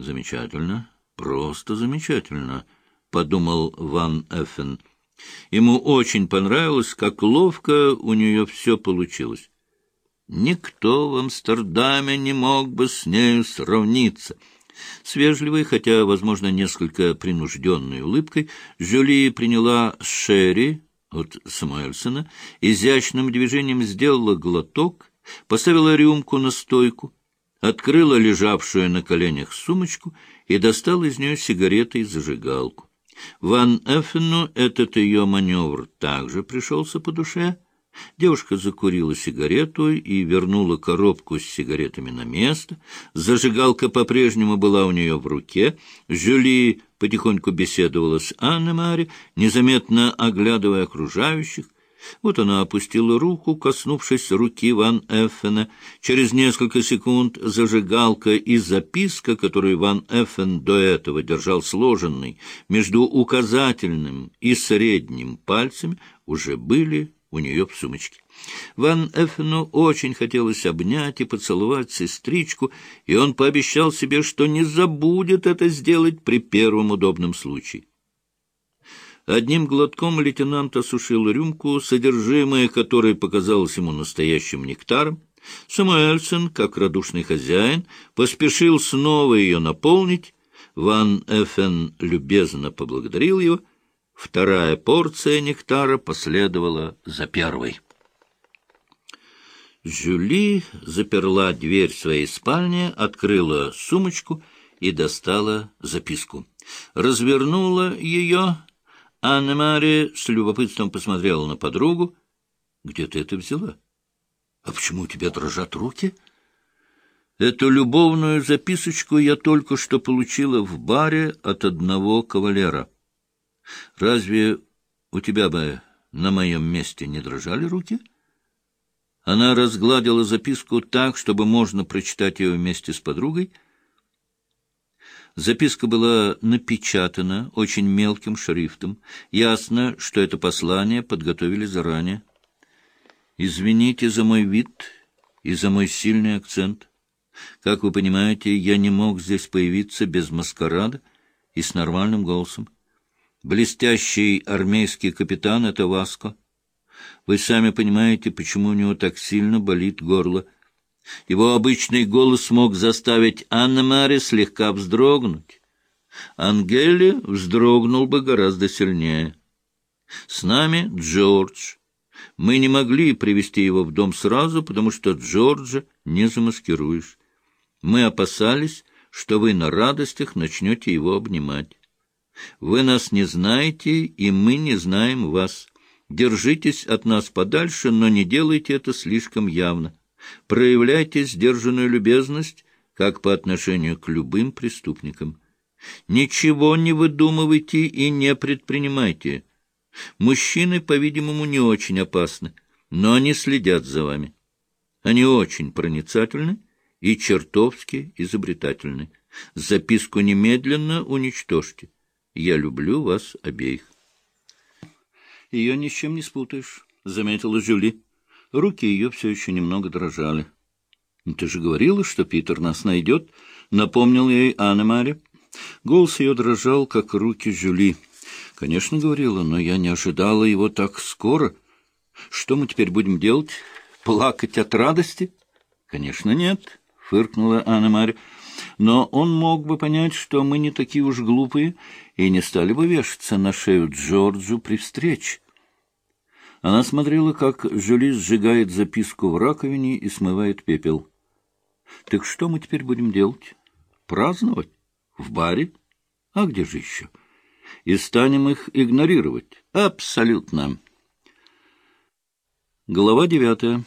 Замечательно, просто замечательно, — подумал Ван Эффен. Ему очень понравилось, как ловко у нее все получилось. Никто в Амстердаме не мог бы с нею сравниться. С вежливой, хотя, возможно, несколько принужденной улыбкой, Жюли приняла Шерри от Самуэльсона, изящным движением сделала глоток, поставила рюмку на стойку, открыла лежавшую на коленях сумочку и достала из нее сигареты и зажигалку. Ван Эффену этот ее маневр также пришелся по душе. Девушка закурила сигарету и вернула коробку с сигаретами на место. Зажигалка по-прежнему была у нее в руке. Жюли потихоньку беседовала с Анной Мари, незаметно оглядывая окружающих. Вот она опустила руку, коснувшись руки Ван Эффена. Через несколько секунд зажигалка и записка, которую Ван Эффен до этого держал сложенной между указательным и средним пальцами, уже были у нее в сумочке. Ван Эффену очень хотелось обнять и поцеловать сестричку, и он пообещал себе, что не забудет это сделать при первом удобном случае. Одним глотком лейтенант осушил рюмку, содержимое которой показалось ему настоящим нектаром. Самуэльсон, как радушный хозяин, поспешил снова ее наполнить. Ван Эффен любезно поблагодарил его. Вторая порция нектара последовала за первой. Жюли заперла дверь своей спальни, открыла сумочку и достала записку. Развернула ее Анна-Мария с любопытством посмотрела на подругу. — Где ты это взяла? — А почему у тебя дрожат руки? — Эту любовную записочку я только что получила в баре от одного кавалера. Разве у тебя бы на моем месте не дрожали руки? Она разгладила записку так, чтобы можно прочитать ее вместе с подругой — Записка была напечатана очень мелким шрифтом. Ясно, что это послание подготовили заранее. «Извините за мой вид и за мой сильный акцент. Как вы понимаете, я не мог здесь появиться без маскарада и с нормальным голосом. Блестящий армейский капитан — это Васко. Вы сами понимаете, почему у него так сильно болит горло». Его обычный голос мог заставить Анна-Мари слегка вздрогнуть. Ангели вздрогнул бы гораздо сильнее. С нами Джордж. Мы не могли привести его в дом сразу, потому что Джорджа не замаскируешь. Мы опасались, что вы на радостях начнете его обнимать. Вы нас не знаете, и мы не знаем вас. Держитесь от нас подальше, но не делайте это слишком явно. Проявляйте сдержанную любезность, как по отношению к любым преступникам. Ничего не выдумывайте и не предпринимайте. Мужчины, по-видимому, не очень опасны, но они следят за вами. Они очень проницательны и чертовски изобретательны. Записку немедленно уничтожьте. Я люблю вас обеих. — Ее ни с чем не спутаешь, — заметила Жюли. Руки ее все еще немного дрожали. — Ты же говорила, что Питер нас найдет, — напомнил ей Анна Мари. Голос ее дрожал, как руки Жюли. — Конечно, говорила, но я не ожидала его так скоро. Что мы теперь будем делать? Плакать от радости? — Конечно, нет, — фыркнула Анна Мари. Но он мог бы понять, что мы не такие уж глупые и не стали бы вешаться на шею Джорджу при встрече. Она смотрела, как Жюли сжигает записку в раковине и смывает пепел. — Так что мы теперь будем делать? Праздновать? В баре? А где же еще? И станем их игнорировать. Абсолютно. Глава девятая.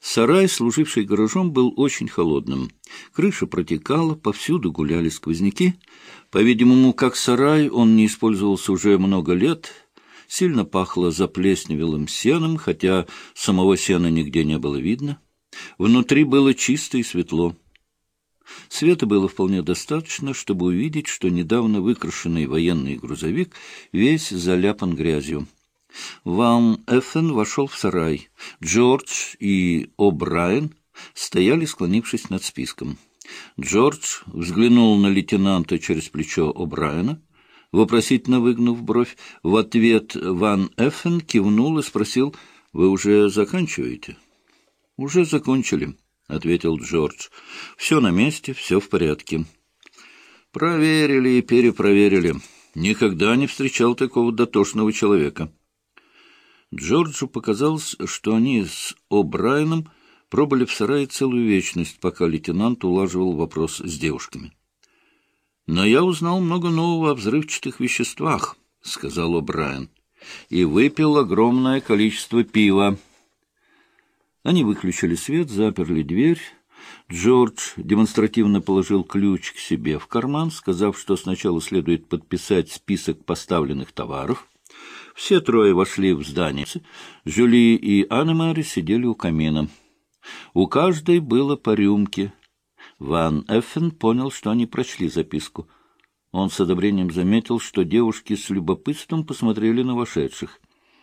Сарай, служивший гаражом, был очень холодным. Крыша протекала, повсюду гуляли сквозняки. По-видимому, как сарай, он не использовался уже много лет — Сильно пахло заплесневелым сеном, хотя самого сена нигде не было видно. Внутри было чисто и светло. Света было вполне достаточно, чтобы увидеть, что недавно выкрашенный военный грузовик весь заляпан грязью. Ван Эффен вошел в сарай. Джордж и О'Брайен стояли, склонившись над списком. Джордж взглянул на лейтенанта через плечо О'Брайена, вопросительно выгнув бровь. В ответ Ван Эффен кивнул и спросил, «Вы уже заканчиваете?» «Уже закончили», — ответил Джордж. «Все на месте, все в порядке». «Проверили и перепроверили. Никогда не встречал такого дотошного человека». Джорджу показалось, что они с О'Брайеном пробыли в сарае целую вечность, пока лейтенант улаживал вопрос с девушками. «Но я узнал много нового о взрывчатых веществах», — сказал О'Брайен, — «и выпил огромное количество пива». Они выключили свет, заперли дверь. Джордж демонстративно положил ключ к себе в карман, сказав, что сначала следует подписать список поставленных товаров — все трое вошли в здание. Жюли и Аннемари сидели у камина. У каждой было по рюмке. Ван Эффен понял, что они прочли записку. Он с одобрением заметил, что девушки с любопытством посмотрели на вошедших.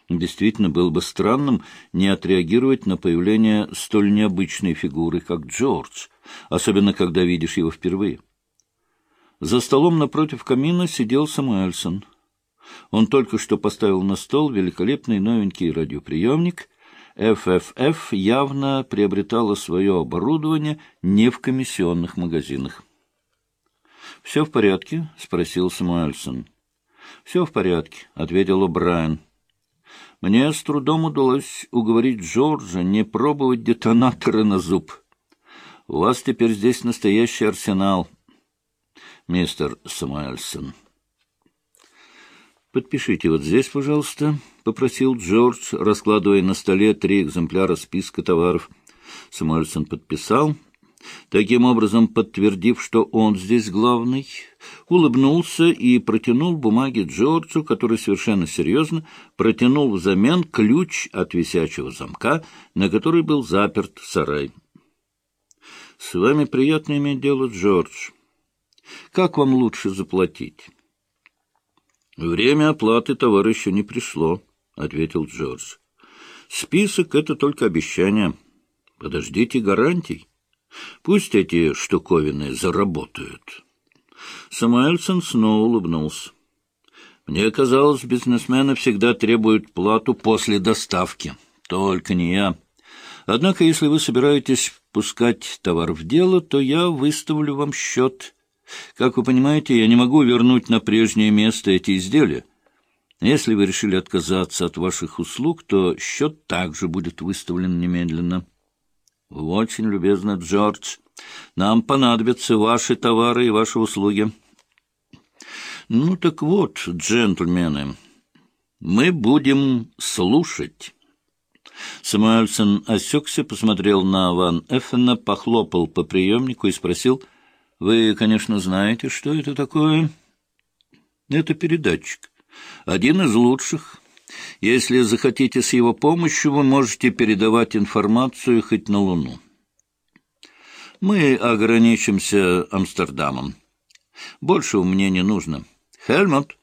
Действительно, было бы странным не отреагировать на появление столь необычной фигуры, как Джордж, особенно когда видишь его впервые. За столом напротив камина сидел Самуэльсон. Он только что поставил на стол великолепный новенький радиоприемник. ФФФ явно приобретала свое оборудование не в комиссионных магазинах. — Все в порядке? — спросил Самуэльсон. — Все в порядке, — ответил О'Брайен. Мне с трудом удалось уговорить Джорджа не пробовать детонаторы на зуб. У вас теперь здесь настоящий арсенал, мистер Самуэльсон. «Подпишите вот здесь, пожалуйста», — попросил Джордж, раскладывая на столе три экземпляра списка товаров. Самуэльсон подписал, таким образом подтвердив, что он здесь главный, улыбнулся и протянул бумаги Джорджу, который совершенно серьезно протянул взамен ключ от висячего замка, на который был заперт сарай. «С вами приятно иметь дело, Джордж. Как вам лучше заплатить?» Время оплаты товара еще не пришло, — ответил Джордж. Список — это только обещание. Подождите гарантий. Пусть эти штуковины заработают. Самуэльсон снова улыбнулся. Мне казалось, бизнесмены всегда требуют плату после доставки. Только не я. Однако, если вы собираетесь пускать товар в дело, то я выставлю вам счет как вы понимаете, я не могу вернуть на прежнее место эти изделия. Если вы решили отказаться от ваших услуг, то счет также будет выставлен немедленно. Очень любезно, Джордж. Нам понадобятся ваши товары и ваши услуги. Ну так вот, джентльмены, мы будем слушать. Самуэльсон осекся, посмотрел на Ван Эффена, похлопал по приемнику и спросил — вы, конечно, знаете, что это такое. Это передатчик. Один из лучших. Если захотите с его помощью, вы можете передавать информацию хоть на Луну. Мы ограничимся Амстердамом. Больше меня не нужно. Хельмут.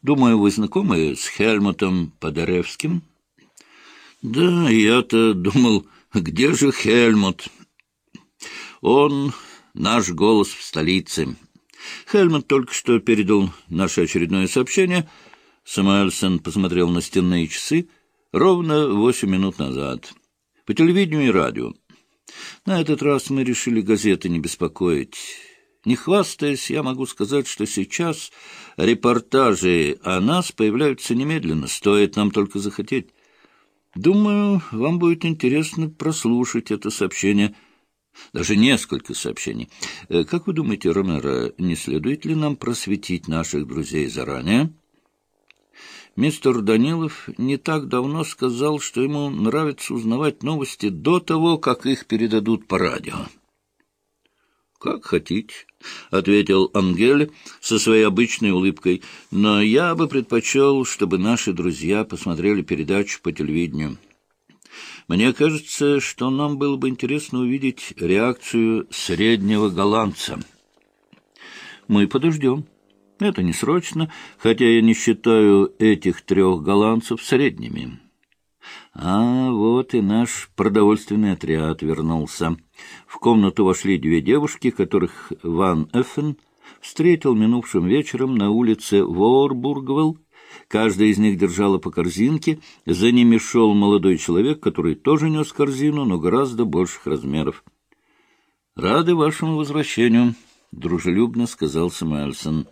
Думаю, вы знакомы с Хельмутом Подоревским? Да, я-то думал, где же Хельмут? Он наш голос в столице. Хельмут только что передал наше очередное сообщение. Самуэльсон посмотрел на стенные часы ровно восемь минут назад. По телевидению и радио. На этот раз мы решили газеты не беспокоить. Не хвастаясь, я могу сказать, что сейчас репортажи о нас появляются немедленно, стоит нам только захотеть. Думаю, вам будет интересно прослушать это сообщение — даже несколько сообщений. Э, как вы думаете, Ромеро, не следует ли нам просветить наших друзей заранее? Мистер Данилов не так давно сказал, что ему нравится узнавать новости до того, как их передадут по радио. «Как хотите», — ответил Ангель со своей обычной улыбкой, «но я бы предпочел, чтобы наши друзья посмотрели передачу по телевидению». Мне кажется, что нам было бы интересно увидеть реакцию среднего голландца. Мы подождем. Это не срочно, хотя я не считаю этих трех голландцев средними. А вот и наш продовольственный отряд вернулся. В комнату вошли две девушки, которых Ван Эффен встретил минувшим вечером на улице Ворбургвелл. Каждая из них держала по корзинке. За ними шел молодой человек, который тоже нес корзину, но гораздо больших размеров. — Рады вашему возвращению, — дружелюбно сказал Самуэльсон.